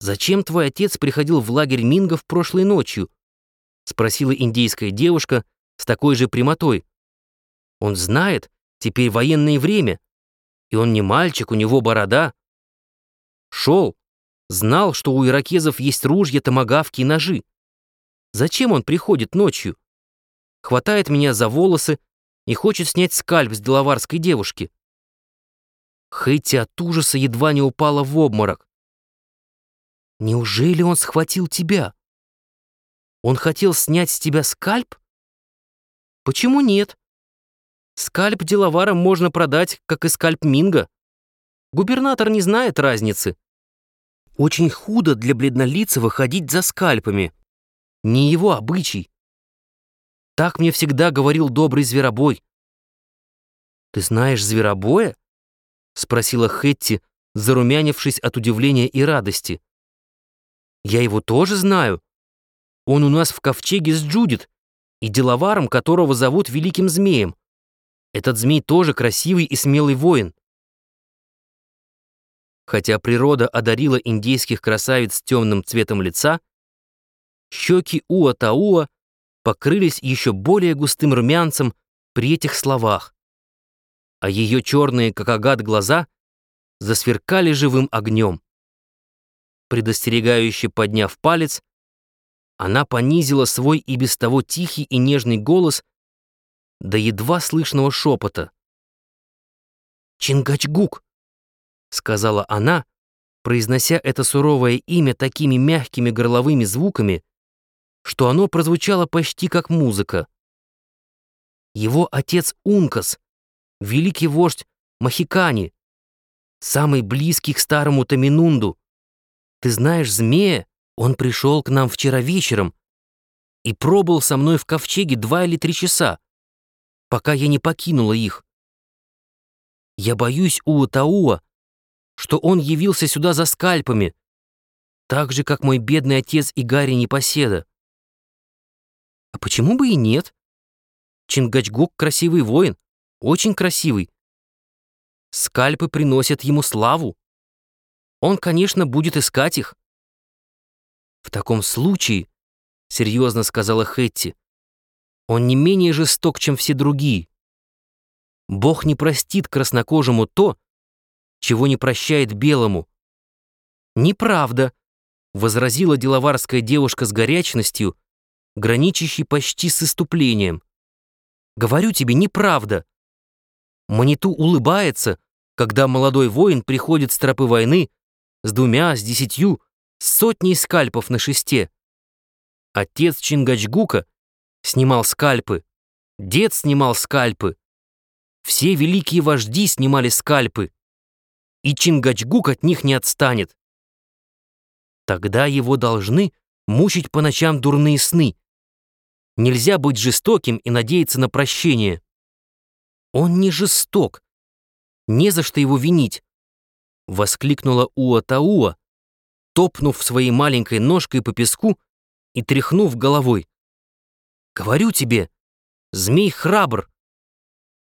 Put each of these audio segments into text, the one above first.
«Зачем твой отец приходил в лагерь мингов прошлой ночью?» — спросила индейская девушка с такой же прямотой. «Он знает, теперь военное время, и он не мальчик, у него борода. Шел, знал, что у иракезов есть ружья, томагавки и ножи. Зачем он приходит ночью? Хватает меня за волосы и хочет снять скальп с деловарской девушки». Хэтти от ужаса едва не упала в обморок. Неужели он схватил тебя? Он хотел снять с тебя скальп? Почему нет? Скальп деловарам можно продать, как и скальп Минга. Губернатор не знает разницы. Очень худо для бледнолицего ходить за скальпами. Не его обычай. Так мне всегда говорил добрый зверобой. «Ты знаешь зверобоя?» — спросила Хетти, зарумянившись от удивления и радости. Я его тоже знаю. Он у нас в ковчеге с Джудит, и деловаром, которого зовут Великим Змеем. Этот змей тоже красивый и смелый воин. Хотя природа одарила индейских красавиц темным цветом лица, щеки Уа-Тауа покрылись еще более густым румянцем при этих словах, а ее черные, как агат, глаза засверкали живым огнем предостерегающе подняв палец, она понизила свой и без того тихий и нежный голос до едва слышного шепота. «Чингачгук!» — сказала она, произнося это суровое имя такими мягкими горловыми звуками, что оно прозвучало почти как музыка. Его отец Ункас, великий вождь Махикани, самый близкий к старому Таминунду, ты знаешь, змея, он пришел к нам вчера вечером и пробыл со мной в ковчеге два или три часа, пока я не покинула их. Я боюсь Уатауа, что он явился сюда за скальпами, так же, как мой бедный отец и Гарри Непоседа. А почему бы и нет? Чингачгук — красивый воин, очень красивый. Скальпы приносят ему славу он, конечно, будет искать их. В таком случае, серьезно сказала Хэтти, он не менее жесток, чем все другие. Бог не простит краснокожему то, чего не прощает белому. Неправда, возразила деловарская девушка с горячностью, граничащей почти с иступлением. Говорю тебе, неправда. Маниту улыбается, когда молодой воин приходит с тропы войны с двумя, с десятью, с сотней скальпов на шесте. Отец Чингачгука снимал скальпы, дед снимал скальпы, все великие вожди снимали скальпы, и Чингачгук от них не отстанет. Тогда его должны мучить по ночам дурные сны. Нельзя быть жестоким и надеяться на прощение. Он не жесток. Не за что его винить воскликнула Уа-Тауа, топнув своей маленькой ножкой по песку и тряхнув головой. «Говорю тебе, змей храбр.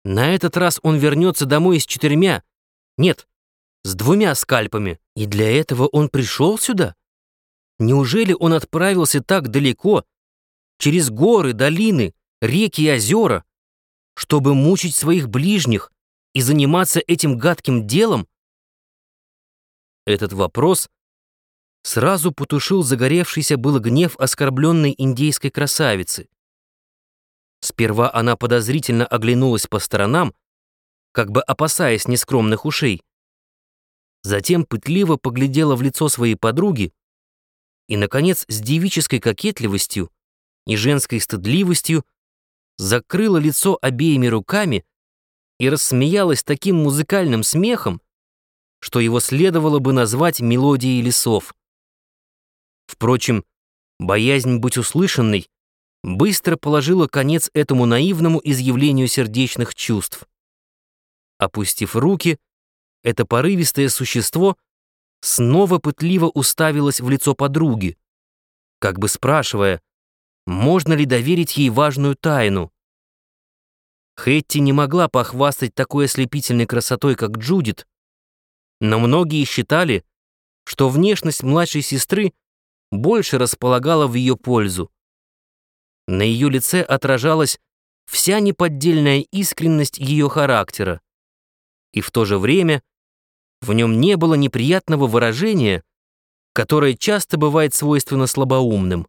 На этот раз он вернется домой с четырьмя, нет, с двумя скальпами, и для этого он пришел сюда? Неужели он отправился так далеко, через горы, долины, реки и озера, чтобы мучить своих ближних и заниматься этим гадким делом, этот вопрос сразу потушил загоревшийся был гнев оскорбленной индейской красавицы. Сперва она подозрительно оглянулась по сторонам, как бы опасаясь нескромных ушей. Затем пытливо поглядела в лицо своей подруги и, наконец, с девической кокетливостью и женской стыдливостью закрыла лицо обеими руками и рассмеялась таким музыкальным смехом, что его следовало бы назвать мелодией лесов. Впрочем, боязнь быть услышанной быстро положила конец этому наивному изъявлению сердечных чувств. Опустив руки, это порывистое существо снова пытливо уставилось в лицо подруги, как бы спрашивая, можно ли доверить ей важную тайну. Хэтти не могла похвастать такой ослепительной красотой, как Джудит, но многие считали, что внешность младшей сестры больше располагала в ее пользу. На ее лице отражалась вся неподдельная искренность ее характера, и в то же время в нем не было неприятного выражения, которое часто бывает свойственно слабоумным.